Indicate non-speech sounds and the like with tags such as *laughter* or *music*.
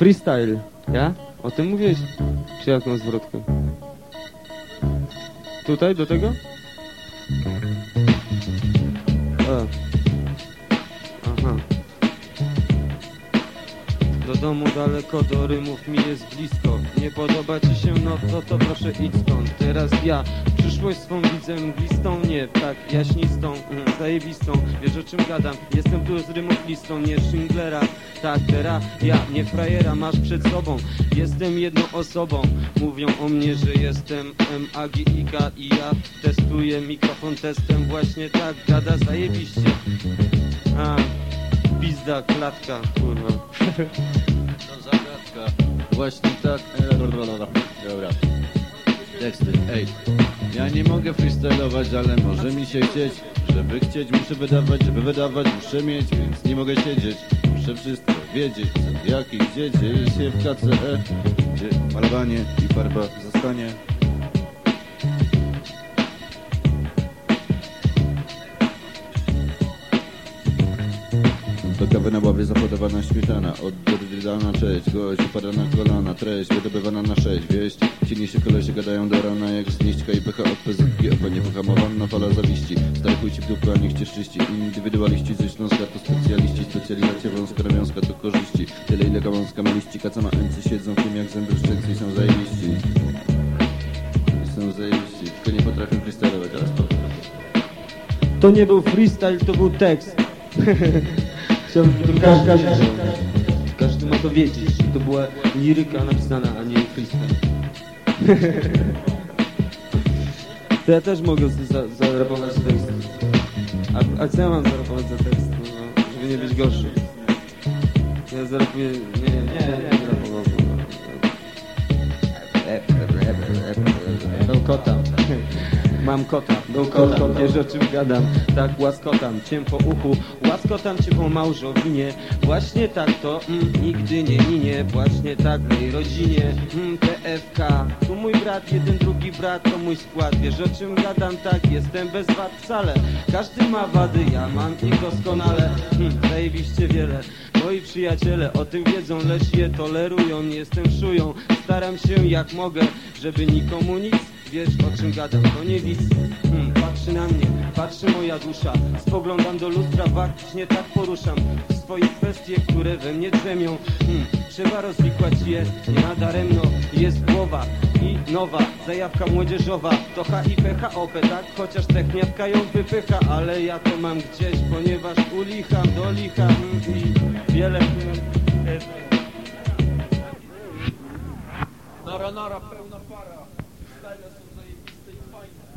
Freestyle, ja? O tym mówiłeś? Czy jaką zwrotkę? Tutaj, do tego? Aha. Do domu daleko, do rymów mi jest blisko Nie podoba ci się, no to to proszę idź stąd Teraz ja przyszłość swą widzę mglistą Nie, tak, jaśnistą, mm, zajebistą. Wiesz o czym gadam, jestem tu z rymów listą Nie Schindlera, tak, teraz ja Nie frajera, masz przed sobą. Jestem jedną osobą. Mówią o mnie, że jestem M-A-G-I-K I ja testuję mikrofon testem. Właśnie tak, gada zajebiście. A, pizda, klatka, kurwa. *laughs* To zagadka. Właśnie tak. e, Dobra. Teksty. Ej, ja nie mogę freestylować, ale może mi się chcieć. Żeby chcieć, muszę wydawać, żeby wydawać, muszę mieć, więc nie mogę siedzieć. Muszę wszystko wiedzieć, co, jak i gdzie dzieje się w KCE. Gdzie malowanie i farba zostanie. Do kawy na ławie zapodawana śmietana. Od dana cześć, gość upada na kolana. Treść wydobywana na sześć, wieść. Ci się kolesie gadają do rana Jak zniszczka i pecha od PZG Opa niepohamowana fala zawiści. Stary chuj ci w dupę, a niech cię czyści Indywidualiści ze Śląska to specjaliści. Specjalizacja wąska, wiązka to korzyści. Tyle ile gałązka ma liści. Kaca ma MC siedzą w tym jak zęby szczęce i są zajebiści. Są zajebiści. Tylko nie potrafią freestylować, ale spoko. To nie był freestyle, to był tekst. *laughs* Chciałbym, żeby każdy, każdy, każdy ma to wiedzieć. To była liryka napisana, a nie freestyle. *laughs* To ja też mogę za, zarapować tekst. A, a co ja mam zarapować za tekst? No, żeby nie być gorszy. Ja zarapuję... Nie, nie, nie, nie zarapował. Mam kota, do kota, wiesz o czym gadam Tak łaskotam cię po uchu Łaskotam cię po małżowinie Właśnie tak to mm, nigdy nie minie Właśnie tak w mojej rodzinie mm, TFK Tu mój brat, jeden drugi brat To mój skład, wiesz o czym gadam Tak, jestem bez wad wcale. Każdy ma wady, ja mam ich doskonale mm, Zajebiście wiele. Moi przyjaciele o tym wiedzą, lecz je tolerują Jestem szują, staram się jak mogę Żeby nikomu nic Wiesz o czym gadam, to nie widz. Hmm, Patrzy na mnie, patrzy moja dusza. Spoglądam do lustra, faktycznie tak poruszam. Swoje kwestie, które we mnie drzemią. Hmm, Trzeba rozwikłać je, nie nadaremno Jest głowa i nowa Zajawka młodzieżowa. To HIV, HOP, tak? Chociaż techniatka ją wypycha Ale ja to mam gdzieś, ponieważ ulicham do licha I wiele Nara, nara, pełna para zdania są zajebiste i fajne.